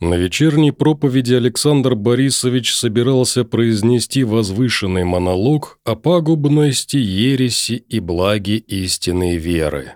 На вечерней проповеди Александр Борисович собирался произнести возвышенный монолог о пагубности ереси и благе истинной веры.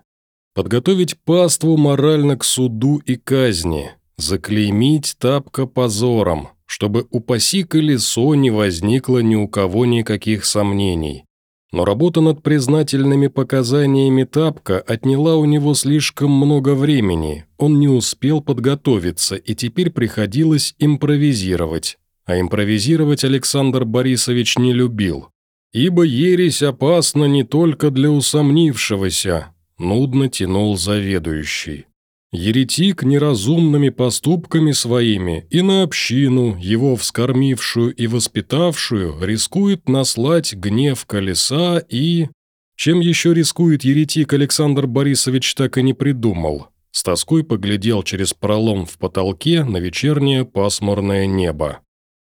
Подготовить паству морально к суду и казни, заклеймить тапка позором, чтобы упаси колесо не возникло ни у кого никаких сомнений. Но работа над признательными показаниями Тапка отняла у него слишком много времени, он не успел подготовиться, и теперь приходилось импровизировать. А импровизировать Александр Борисович не любил. Ибо ересь опасна не только для усомнившегося, нудно тянул заведующий. Еретик неразумными поступками своими и на общину, его вскормившую и воспитавшую, рискует наслать гнев колеса и... Чем еще рискует еретик, Александр Борисович так и не придумал. С тоской поглядел через пролом в потолке на вечернее пасмурное небо.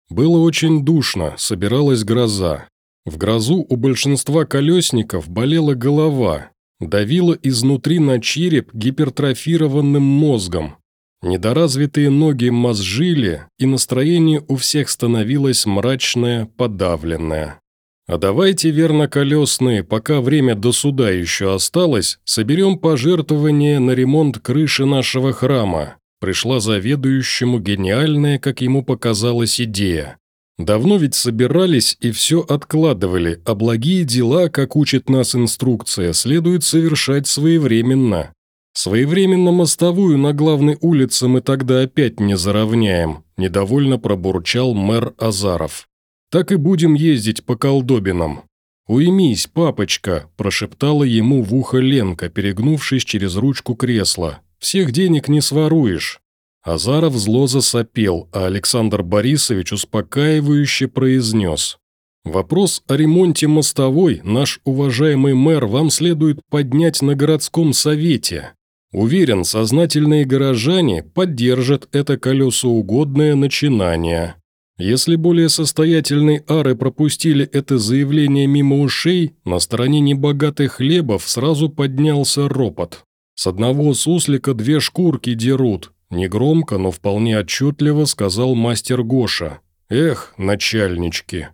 Было очень душно, собиралась гроза. В грозу у большинства колесников болела голова, давило изнутри на череп гипертрофированным мозгом. Недоразвитые ноги мозжили, и настроение у всех становилось мрачное, подавленное. А давайте, верноколесные, пока время до суда еще осталось, соберем пожертвования на ремонт крыши нашего храма. Пришла заведующему гениальная, как ему показалась, идея. Давно ведь собирались и все откладывали, а благие дела, как учит нас инструкция, следует совершать своевременно. Своевременно мостовую на главной улице мы тогда опять не заровняем, недовольно пробурчал мэр Азаров. Так и будем ездить по колдобинам. «Уймись, папочка», – прошептала ему в ухо Ленка, перегнувшись через ручку кресла. «Всех денег не своруешь». Азаров зло засопел, а Александр Борисович успокаивающе произнес. «Вопрос о ремонте мостовой наш уважаемый мэр вам следует поднять на городском совете. Уверен, сознательные горожане поддержат это колесоугодное начинание. Если более состоятельные ары пропустили это заявление мимо ушей, на стороне небогатых хлебов сразу поднялся ропот. С одного суслика две шкурки дерут, Негромко, но вполне отчетливо сказал мастер Гоша. «Эх, начальнички!»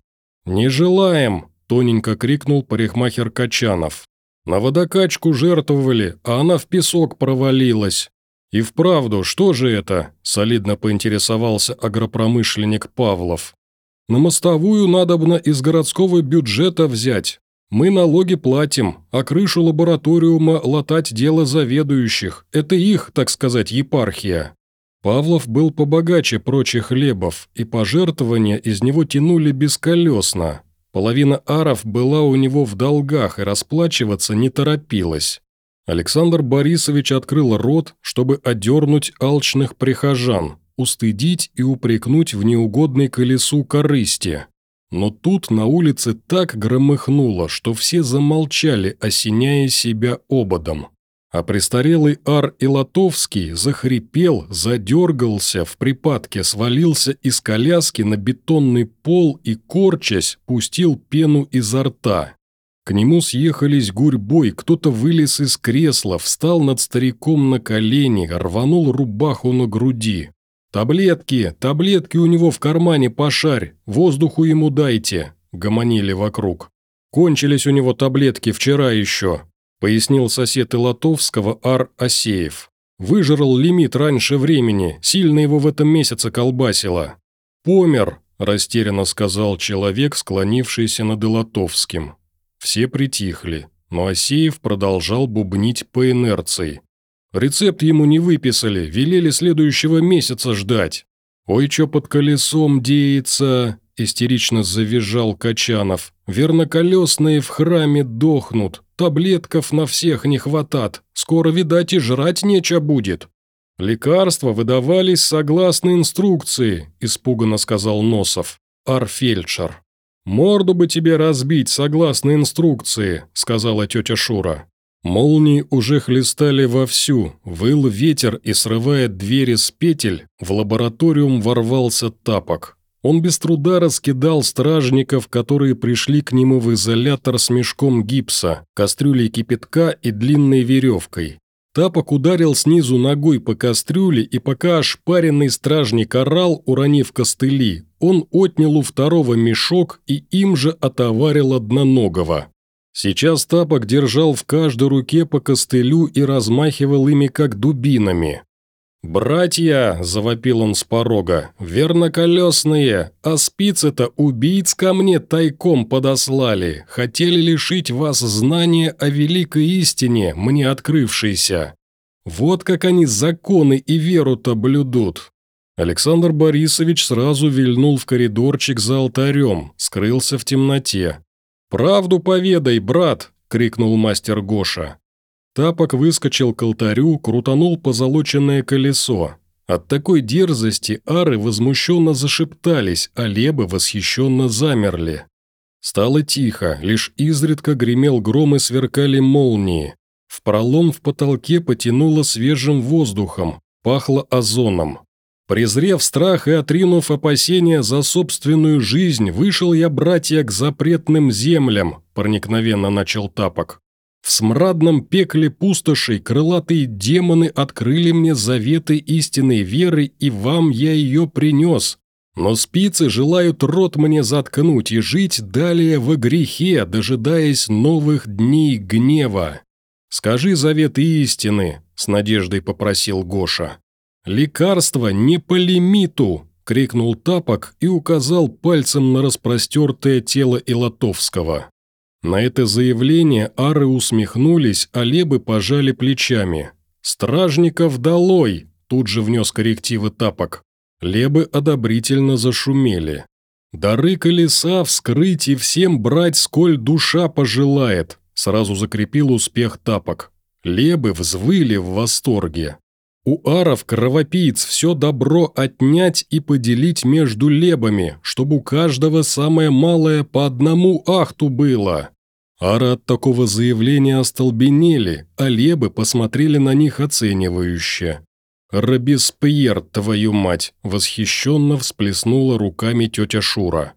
«Не желаем!» – тоненько крикнул парикмахер Качанов. «На водокачку жертвовали, а она в песок провалилась. И вправду, что же это?» – солидно поинтересовался агропромышленник Павлов. «На мостовую надобно из городского бюджета взять. Мы налоги платим, а крышу лабораториума латать дело заведующих. Это их, так сказать, епархия. Павлов был побогаче прочих хлебов, и пожертвования из него тянули бесколесно. Половина аров была у него в долгах и расплачиваться не торопилась. Александр Борисович открыл рот, чтобы одернуть алчных прихожан, устыдить и упрекнуть в неугодной колесу корысти. Но тут на улице так громыхнуло, что все замолчали, осеняя себя ободом. А престарелый Ар Илатовский захрипел, задергался, в припадке свалился из коляски на бетонный пол и, корчась, пустил пену изо рта. К нему съехались гурьбой, кто-то вылез из кресла, встал над стариком на колени, рванул рубаху на груди. «Таблетки! Таблетки у него в кармане пошарь! Воздуху ему дайте!» – гомонили вокруг. «Кончились у него таблетки вчера еще», – пояснил сосед Илотовского Ар Асеев. «Выжрал лимит раньше времени, сильно его в этом месяце колбасило». «Помер», – растерянно сказал человек, склонившийся над Илотовским. Все притихли, но Асеев продолжал бубнить по инерции. Рецепт ему не выписали, велели следующего месяца ждать. «Ой, чё под колесом деется?» – истерично завизжал Качанов. «Верноколесные в храме дохнут, таблетков на всех не хватат, скоро, видать, и жрать нечего будет». «Лекарства выдавались согласно инструкции», – испуганно сказал Носов. «Арфельдшер». «Морду бы тебе разбить согласно инструкции», – сказала тетя Шура. Молнии уже хлестали вовсю, выл ветер и, срывая двери с петель, в лабораториум ворвался тапок. Он без труда раскидал стражников, которые пришли к нему в изолятор с мешком гипса, кастрюлей кипятка и длинной веревкой. Тапок ударил снизу ногой по кастрюле, и пока ошпаренный стражник орал, уронив костыли, он отнял у второго мешок и им же отоварил одноногого. Сейчас Тапок держал в каждой руке по костылю и размахивал ими как дубинами. «Братья!» – завопил он с порога. «Верноколесные! А спицы-то убийц ко мне тайком подослали. Хотели лишить вас знания о великой истине, мне открывшейся. Вот как они законы и веру-то блюдут». Александр Борисович сразу вильнул в коридорчик за алтарем, скрылся в темноте. «Правду поведай, брат!» – крикнул мастер Гоша. Тапок выскочил к алтарю, крутанул позолоченное колесо. От такой дерзости ары возмущенно зашептались, а лебы восхищенно замерли. Стало тихо, лишь изредка гремел гром и сверкали молнии. В пролом в потолке потянуло свежим воздухом, пахло озоном. Презрев страх и отринув опасения за собственную жизнь, вышел я, братья, к запретным землям, проникновенно начал Тапок. В смрадном пекле пустошей крылатые демоны открыли мне заветы истинной веры, и вам я ее принес. Но спицы желают рот мне заткнуть и жить далее во грехе, дожидаясь новых дней гнева. Скажи заветы истины, с надеждой попросил Гоша. Лекарство не по лимиту, крикнул Тапок и указал пальцем на распростертое тело Илотовского. На это заявление ары усмехнулись, а лебы пожали плечами. «Стражников долой!» – тут же внес коррективы тапок. Лебы одобрительно зашумели. «Дары колеса вскрыть и всем брать, сколь душа пожелает», – сразу закрепил успех тапок. Лебы взвыли в восторге. У аров кровопийц все добро отнять и поделить между лебами, чтобы у каждого самое малое по одному ахту было. Ара от такого заявления остолбенели, а лебы посмотрели на них оценивающе. «Робеспьер, твою мать!» – восхищенно всплеснула руками тетя Шура.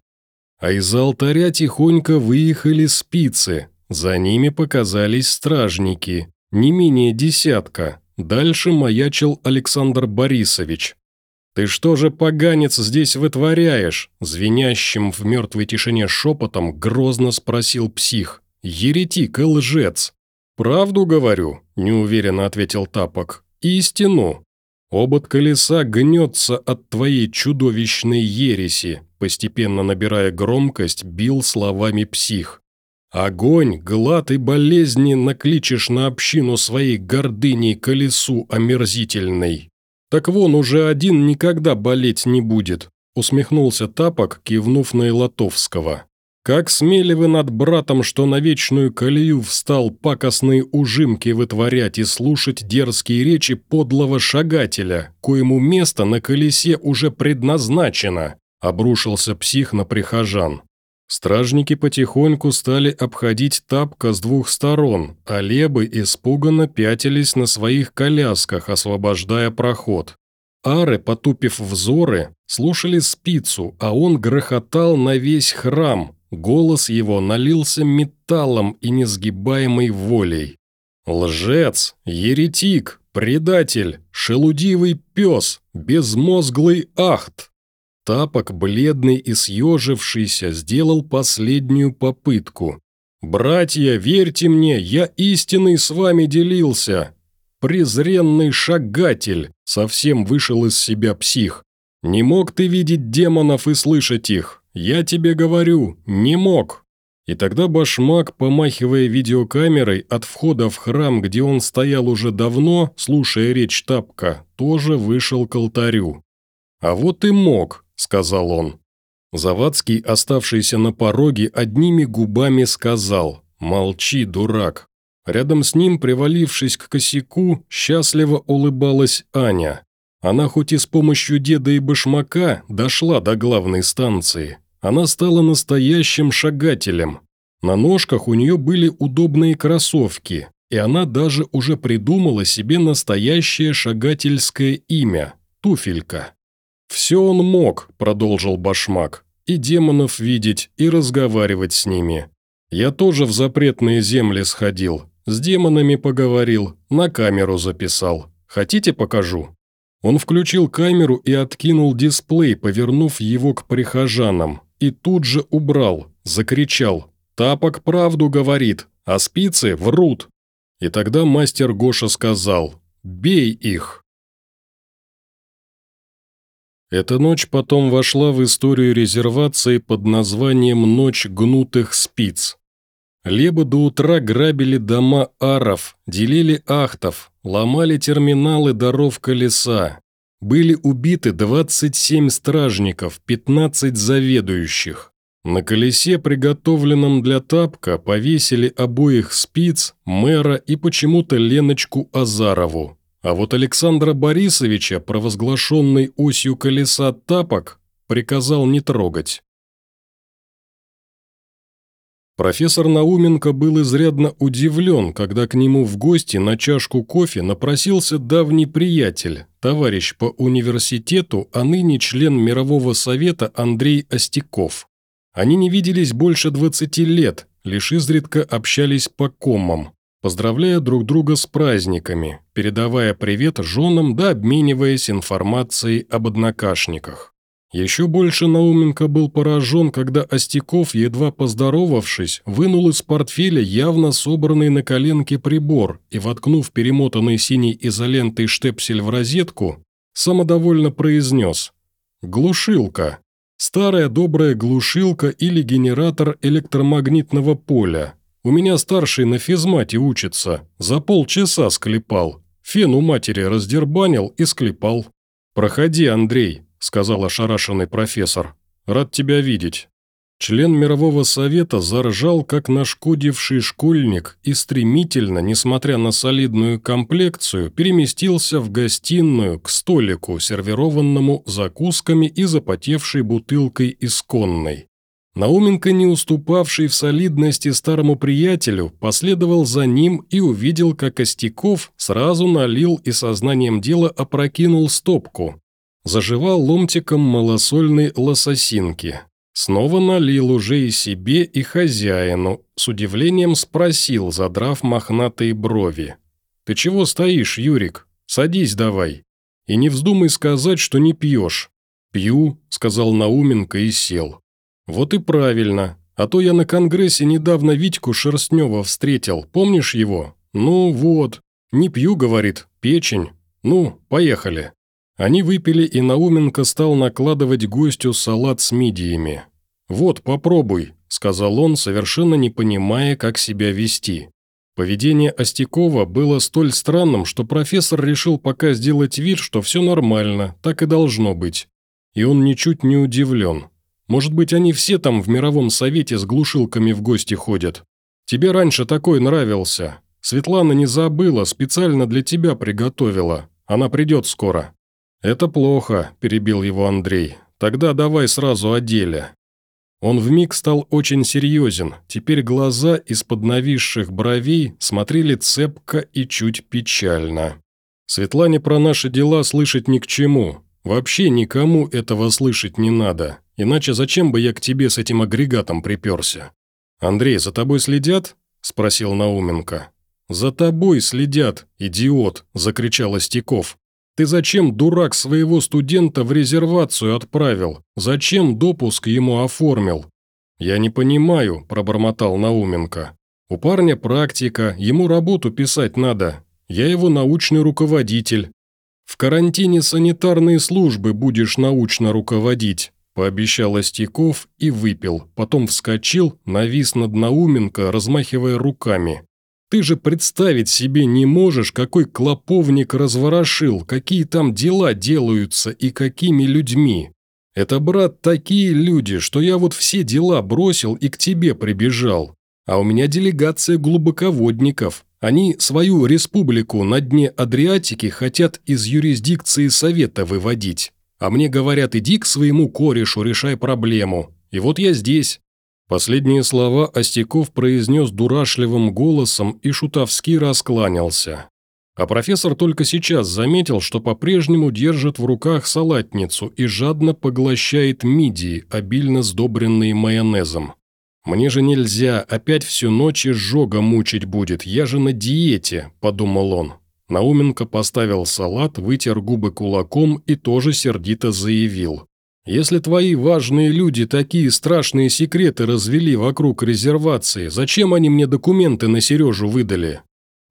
А из алтаря тихонько выехали спицы, за ними показались стражники, не менее десятка. Дальше маячил Александр Борисович. «Ты что же, поганец, здесь вытворяешь?» Звенящим в мертвой тишине шепотом грозно спросил псих. «Еретик и лжец». «Правду говорю», – неуверенно ответил Тапок. «Истину. Обод колеса гнется от твоей чудовищной ереси», постепенно набирая громкость, бил словами псих. «Огонь, глад и болезни накличешь на общину своей гордыней колесу омерзительной. Так вон уже один никогда болеть не будет», усмехнулся Тапок, кивнув на Илотовского. Как смели вы над братом, что на вечную колею встал пакостные ужимки вытворять и слушать дерзкие речи подлого шагателя, коему место на колесе уже предназначено?» Обрушился псих на прихожан. Стражники потихоньку стали обходить тапка с двух сторон, а лебы испуганно пятились на своих колясках, освобождая проход. Ары, потупив взоры, слушали спицу, а он грохотал на весь храм, Голос его налился металлом и несгибаемой волей. «Лжец! Еретик! Предатель! Шелудивый пес! Безмозглый ахт!» Тапок, бледный и съежившийся, сделал последнюю попытку. «Братья, верьте мне, я истинный с вами делился!» «Презренный шагатель!» – совсем вышел из себя псих. «Не мог ты видеть демонов и слышать их. «Я тебе говорю, не мог!» И тогда башмак, помахивая видеокамерой от входа в храм, где он стоял уже давно, слушая речь тапка, тоже вышел к алтарю. «А вот и мог», — сказал он. Завадский, оставшийся на пороге, одними губами сказал «Молчи, дурак». Рядом с ним, привалившись к косяку, счастливо улыбалась Аня. Она хоть и с помощью деда и башмака дошла до главной станции, она стала настоящим шагателем. На ножках у нее были удобные кроссовки, и она даже уже придумала себе настоящее шагательское имя – Туфелька. «Все он мог», – продолжил Башмак, – «и демонов видеть, и разговаривать с ними. Я тоже в запретные земли сходил. С демонами поговорил, на камеру записал. Хотите, покажу?» Он включил камеру и откинул дисплей, повернув его к прихожанам, и тут же убрал, закричал «Тапок правду говорит, а спицы врут!» И тогда мастер Гоша сказал «Бей их!» Эта ночь потом вошла в историю резервации под названием «Ночь гнутых спиц». Лебы до утра грабили дома аров, делили ахтов, ломали терминалы даров колеса. Были убиты 27 стражников, 15 заведующих. На колесе, приготовленном для тапка, повесили обоих спиц, мэра и почему-то Леночку Азарову. А вот Александра Борисовича, провозглашенный осью колеса тапок, приказал не трогать. Профессор Науменко был изрядно удивлен, когда к нему в гости на чашку кофе напросился давний приятель, товарищ по университету, а ныне член Мирового совета Андрей Остяков. Они не виделись больше 20 лет, лишь изредка общались по комам, поздравляя друг друга с праздниками, передавая привет женам да обмениваясь информацией об однокашниках. Еще больше Науменко был поражен, когда Остяков, едва поздоровавшись, вынул из портфеля явно собранный на коленке прибор и, воткнув перемотанный синей изолентой штепсель в розетку, самодовольно произнес «Глушилка. Старая добрая глушилка или генератор электромагнитного поля. У меня старший на физмате учится, за полчаса склепал. Фен у матери раздербанил и склепал. Проходи, Андрей, – сказал ошарашенный профессор. «Рад тебя видеть». Член мирового совета заржал, как нашкодивший школьник, и стремительно, несмотря на солидную комплекцию, переместился в гостиную к столику, сервированному закусками и запотевшей бутылкой исконной. Науменко, не уступавший в солидности старому приятелю, последовал за ним и увидел, как Костяков сразу налил и сознанием дела опрокинул стопку, Заживал ломтиком малосольной лососинки. Снова налил уже и себе, и хозяину. С удивлением спросил, задрав мохнатые брови. «Ты чего стоишь, Юрик? Садись давай. И не вздумай сказать, что не пьешь». «Пью», — сказал Науменко и сел. «Вот и правильно. А то я на конгрессе недавно Витьку Шерстнева встретил. Помнишь его? Ну вот. Не пью, говорит, печень. Ну, поехали». Они выпили, и Науменко стал накладывать гостю салат с мидиями. «Вот, попробуй», – сказал он, совершенно не понимая, как себя вести. Поведение Остякова было столь странным, что профессор решил пока сделать вид, что все нормально, так и должно быть. И он ничуть не удивлен. Может быть, они все там в мировом совете с глушилками в гости ходят. Тебе раньше такой нравился. Светлана не забыла, специально для тебя приготовила. Она придет скоро. «Это плохо», – перебил его Андрей. «Тогда давай сразу о деле». Он вмиг стал очень серьезен, теперь глаза из-под нависших бровей смотрели цепко и чуть печально. «Светлане про наши дела слышать ни к чему. Вообще никому этого слышать не надо, иначе зачем бы я к тебе с этим агрегатом приперся?» «Андрей, за тобой следят?» – спросил Науменко. «За тобой следят, идиот!» – закричал Остяков. Ты зачем, дурак, своего студента в резервацию отправил? Зачем допуск ему оформил?» «Я не понимаю», – пробормотал Науменко. «У парня практика, ему работу писать надо. Я его научный руководитель. В карантине санитарные службы будешь научно руководить», – пообещал Остяков и выпил, потом вскочил, навис над Науменко, размахивая руками. Ты же представить себе не можешь, какой клоповник разворошил, какие там дела делаются и какими людьми. Это, брат, такие люди, что я вот все дела бросил и к тебе прибежал. А у меня делегация глубоководников. Они свою республику на дне Адриатики хотят из юрисдикции Совета выводить. А мне говорят, иди к своему корешу, решай проблему. И вот я здесь. Последние слова Остяков произнес дурашливым голосом и шутовски раскланялся. А профессор только сейчас заметил, что по-прежнему держит в руках салатницу и жадно поглощает мидии, обильно сдобренные майонезом. «Мне же нельзя, опять всю ночь изжога мучить будет, я же на диете», – подумал он. Науменко поставил салат, вытер губы кулаком и тоже сердито заявил. «Если твои важные люди такие страшные секреты развели вокруг резервации, зачем они мне документы на Сережу выдали?»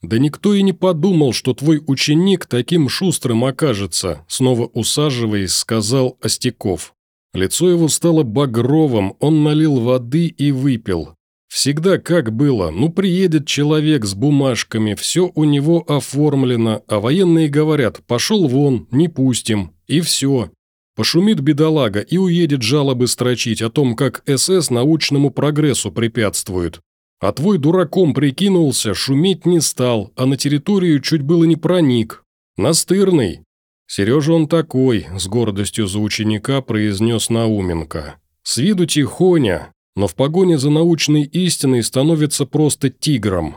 «Да никто и не подумал, что твой ученик таким шустрым окажется», снова усаживаясь, сказал Остяков. Лицо его стало багровым, он налил воды и выпил. Всегда как было, ну приедет человек с бумажками, все у него оформлено, а военные говорят «пошел вон, не пустим», и все. Пошумит бедолага и уедет жалобы строчить о том, как СС научному прогрессу препятствует. А твой дураком прикинулся, шуметь не стал, а на территорию чуть было не проник. Настырный, «Сережа он такой», – с гордостью за ученика произнес Науменко. «С виду тихоня, но в погоне за научной истиной становится просто тигром.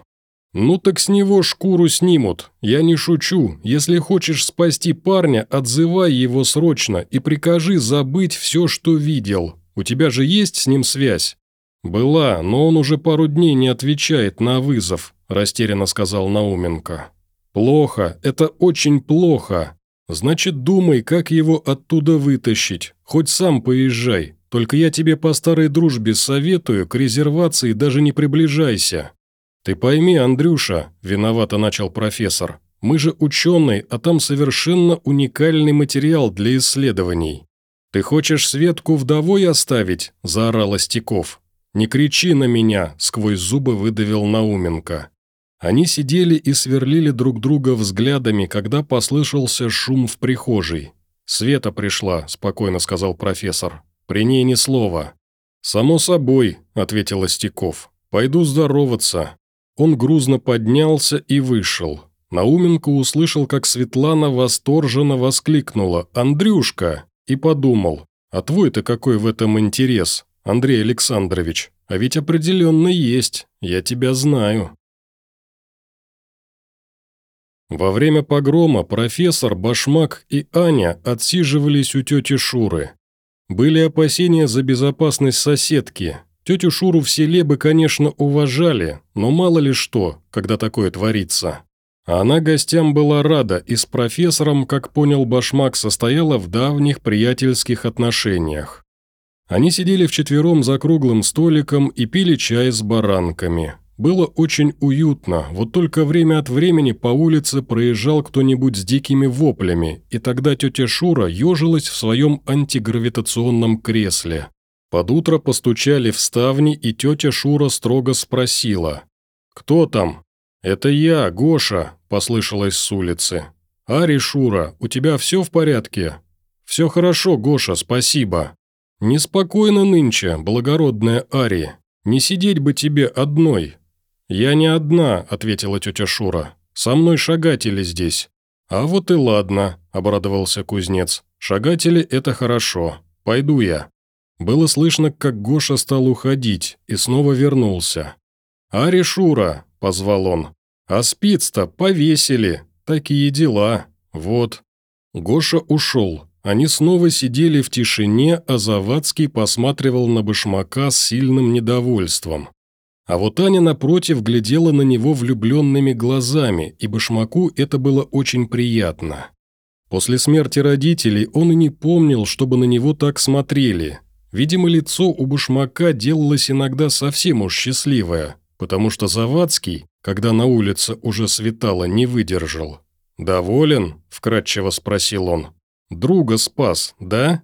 Ну так с него шкуру снимут. Я не шучу. Если хочешь спасти парня, отзывай его срочно и прикажи забыть все, что видел. У тебя же есть с ним связь?» «Была, но он уже пару дней не отвечает на вызов», – растерянно сказал Науменко. «Плохо, это очень плохо. «Значит, думай, как его оттуда вытащить. Хоть сам поезжай. Только я тебе по старой дружбе советую, к резервации даже не приближайся». «Ты пойми, Андрюша», – виновато начал профессор, – «мы же ученые, а там совершенно уникальный материал для исследований». «Ты хочешь Светку вдовой оставить?» – заорал Остяков. «Не кричи на меня», – сквозь зубы выдавил Науменко. Они сидели и сверлили друг друга взглядами, когда послышался шум в прихожей. «Света пришла», – спокойно сказал профессор. «При ней ни слова». «Само собой», – ответил Остяков. «Пойду здороваться». Он грузно поднялся и вышел. Науменко услышал, как Светлана восторженно воскликнула «Андрюшка!» и подумал «А твой-то какой в этом интерес, Андрей Александрович? А ведь определенно есть, я тебя знаю». Во время погрома профессор, Башмак и Аня отсиживались у тети Шуры. Были опасения за безопасность соседки. Тетю Шуру в селе бы, конечно, уважали, но мало ли что, когда такое творится. А она гостям была рада и с профессором, как понял Башмак, состояла в давних приятельских отношениях. Они сидели вчетвером за круглым столиком и пили чай с баранками. Было очень уютно, вот только время от времени по улице проезжал кто-нибудь с дикими воплями, и тогда тетя Шура ежилась в своем антигравитационном кресле. Под утро постучали в ставни, и тетя Шура строго спросила. «Кто там?» «Это я, Гоша», – послышалось с улицы. «Ари, Шура, у тебя все в порядке?» «Все хорошо, Гоша, спасибо». «Неспокойно нынче, благородная Ари. Не сидеть бы тебе одной, «Я не одна», – ответила тетя Шура. «Со мной шагатели здесь». «А вот и ладно», – обрадовался кузнец. «Шагатели – это хорошо. Пойду я». Было слышно, как Гоша стал уходить, и снова вернулся. «Ари Шура», – позвал он. «А спиц-то повесили. Такие дела. Вот». Гоша ушел. Они снова сидели в тишине, а Завадский посматривал на башмака с сильным недовольством. А вот Аня, напротив, глядела на него влюбленными глазами, и Башмаку это было очень приятно. После смерти родителей он и не помнил, чтобы на него так смотрели. Видимо, лицо у Башмака делалось иногда совсем уж счастливое, потому что Завадский, когда на улице уже светало, не выдержал. «Доволен?» – вкратчиво спросил он. «Друга спас, да?»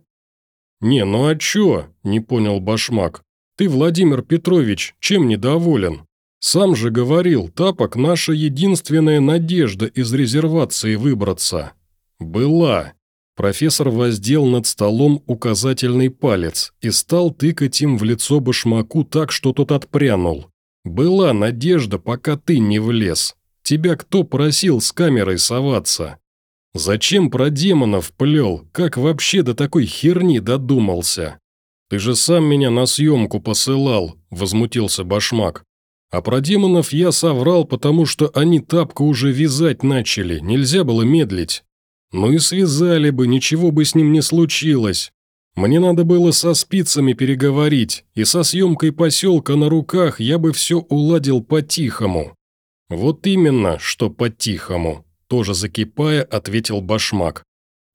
«Не, ну а чё?» – не понял Башмак. Ты, Владимир Петрович, чем недоволен? Сам же говорил, Тапок – наша единственная надежда из резервации выбраться. Была. Профессор воздел над столом указательный палец и стал тыкать им в лицо башмаку так, что тот отпрянул. Была надежда, пока ты не влез. Тебя кто просил с камерой соваться? Зачем про демонов плел? Как вообще до такой херни додумался? «Ты же сам меня на съемку посылал», – возмутился Башмак. «А про демонов я соврал, потому что они тапку уже вязать начали, нельзя было медлить. Ну и связали бы, ничего бы с ним не случилось. Мне надо было со спицами переговорить, и со съемкой поселка на руках я бы все уладил по-тихому». «Вот именно, что по-тихому», – тоже закипая, ответил Башмак.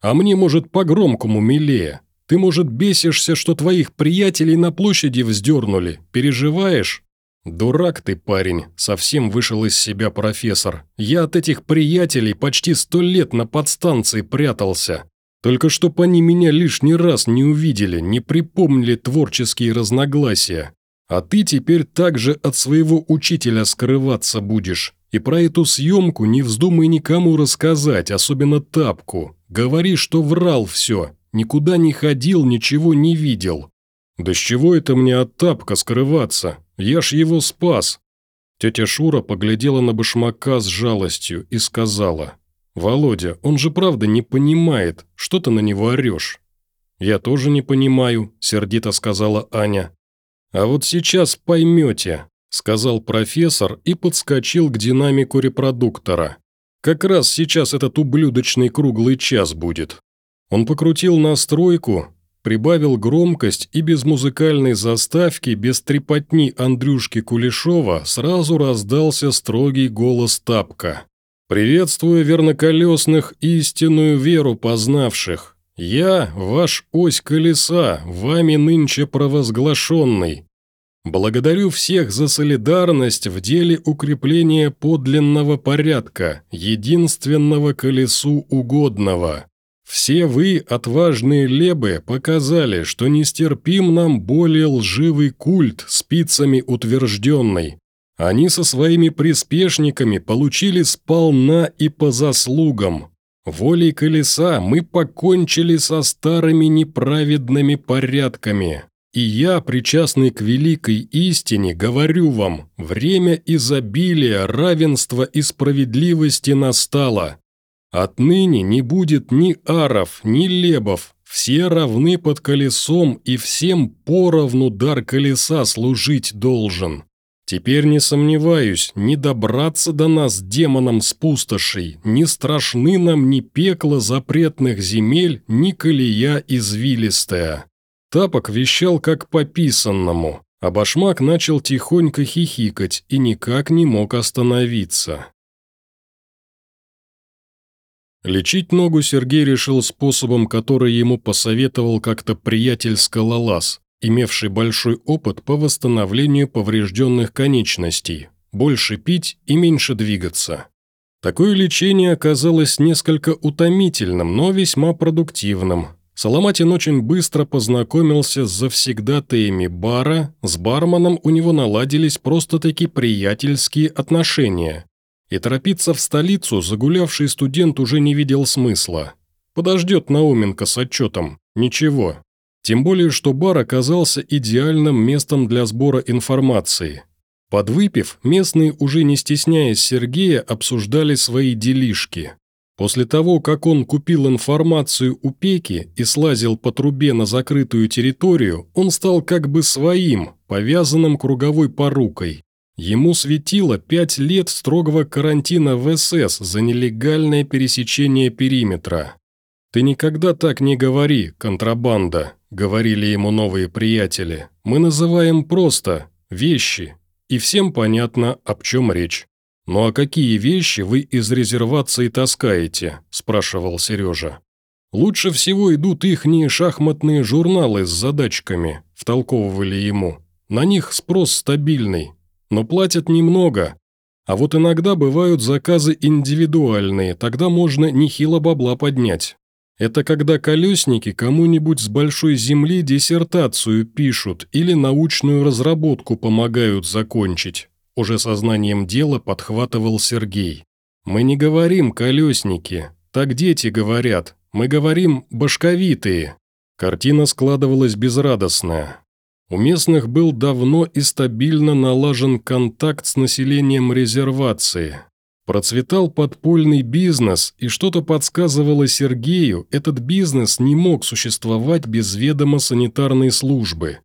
«А мне, может, по-громкому милее. Ты, может, бесишься, что твоих приятелей на площади вздернули? Переживаешь?» «Дурак ты, парень», – совсем вышел из себя профессор. «Я от этих приятелей почти сто лет на подстанции прятался. Только чтоб они меня лишний раз не увидели, не припомнили творческие разногласия. А ты теперь также от своего учителя скрываться будешь. И про эту съемку не вздумай никому рассказать, особенно Тапку. Говори, что врал все, никуда не ходил, ничего не видел. Да с чего это мне от Тапка скрываться? Я ж его спас. Тетя Шура поглядела на башмака с жалостью и сказала, «Володя, он же правда не понимает, что ты на него орешь». «Я тоже не понимаю», – сердито сказала Аня. «А вот сейчас поймете», – сказал профессор и подскочил к динамику репродуктора. «Как раз сейчас этот ублюдочный круглый час будет». Он покрутил настройку, прибавил громкость и без музыкальной заставки, без трепотни Андрюшки Кулешова сразу раздался строгий голос Тапка. «Приветствую верноколесных истинную веру познавших. Я, ваш ось колеса, вами нынче провозглашенный. Благодарю всех за солидарность в деле укрепления подлинного порядка, единственного колесу угодного. Все вы, отважные лебы, показали, что нестерпим нам более лживый культ, спицами утвержденный, они со своими приспешниками получили сполна и по заслугам. Волей колеса мы покончили со старыми неправедными порядками. И я, причастный к великой истине, говорю вам, время изобилия, равенства и справедливости настало. Отныне не будет ни аров, ни лебов, все равны под колесом и всем поровну дар колеса служить должен. Теперь не сомневаюсь, не добраться до нас демонам с пустошей, не страшны нам ни пекло запретных земель, ни колея извилистая. Тапок вещал как по писанному, а башмак начал тихонько хихикать и никак не мог остановиться. Лечить ногу Сергей решил способом, который ему посоветовал как-то приятель-скалолаз, имевший большой опыт по восстановлению поврежденных конечностей, больше пить и меньше двигаться. Такое лечение оказалось несколько утомительным, но весьма продуктивным. Соломатин очень быстро познакомился с завсегдатаями бара, с барменом у него наладились просто-таки приятельские отношения. И торопиться в столицу загулявший студент уже не видел смысла. Подождет Науменко с отчетом. Ничего, тем более, что бар оказался идеальным местом для сбора информации. Подвыпив, местные, уже не стесняясь Сергея, обсуждали свои делишки. После того, как он купил информацию у Пеки и слазил по трубе на закрытую территорию, он стал как бы своим, повязанным круговой порукой. Ему светило пять лет строгого карантина в СС за нелегальное пересечение периметра. «Ты никогда так не говори, контрабанда», – говорили ему новые приятели. «Мы называем просто вещи, и всем понятно, об чем речь». «Ну а какие вещи вы из резервации таскаете?» – спрашивал Сережа. «Лучше всего идут ихние шахматные журналы с задачками», – втолковывали ему. «На них спрос стабильный, но платят немного. А вот иногда бывают заказы индивидуальные, тогда можно нехило бабла поднять. Это когда колесники кому-нибудь с большой земли диссертацию пишут или научную разработку помогают закончить. Уже сознанием дела подхватывал Сергей. Мы не говорим «колесники», так дети говорят, мы говорим «башковитые». Картина складывалась безрадостная. У местных был давно и стабильно налажен контакт с населением резервации. Процветал подпольный бизнес, и что-то подсказывало Сергею, этот бизнес не мог существовать без ведома санитарной службы.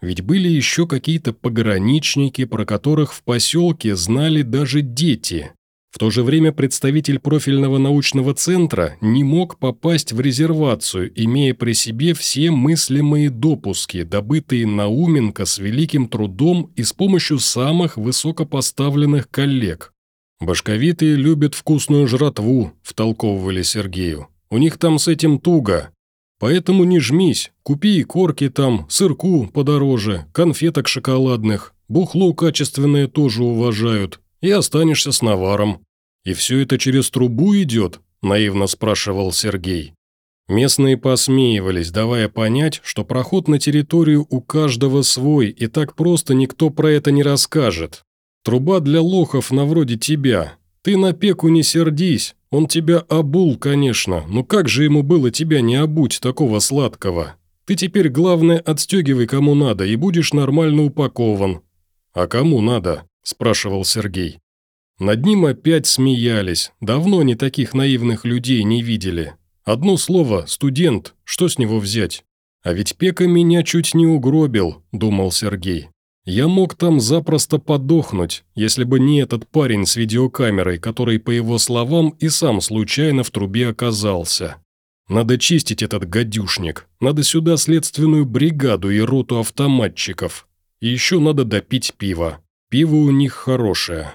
Ведь были еще какие-то пограничники, про которых в поселке знали даже дети. В то же время представитель профильного научного центра не мог попасть в резервацию, имея при себе все мыслимые допуски, добытые Науменко с великим трудом и с помощью самых высокопоставленных коллег. «Башковитые любят вкусную жратву», – втолковывали Сергею. «У них там с этим туго. Поэтому не жмись, купи и корки там, сырку подороже, конфеток шоколадных, бухло качественное тоже уважают, и останешься с наваром. «И все это через трубу идет?» – наивно спрашивал Сергей. Местные посмеивались, давая понять, что проход на территорию у каждого свой, и так просто никто про это не расскажет. Труба для лохов на вроде тебя. Ты на пеку не сердись, он тебя обул, конечно, но как же ему было тебя не обуть такого сладкого? Ты теперь, главное, отстегивай кому надо, и будешь нормально упакован». «А кому надо?» – спрашивал Сергей. Над ним опять смеялись, давно не таких наивных людей не видели. Одно слово «студент», что с него взять? А ведь Пека меня чуть не угробил, думал Сергей. Я мог там запросто подохнуть, если бы не этот парень с видеокамерой, который, по его словам, и сам случайно в трубе оказался. Надо чистить этот гадюшник, надо сюда следственную бригаду и роту автоматчиков. И еще надо допить пиво. Пиво у них хорошее.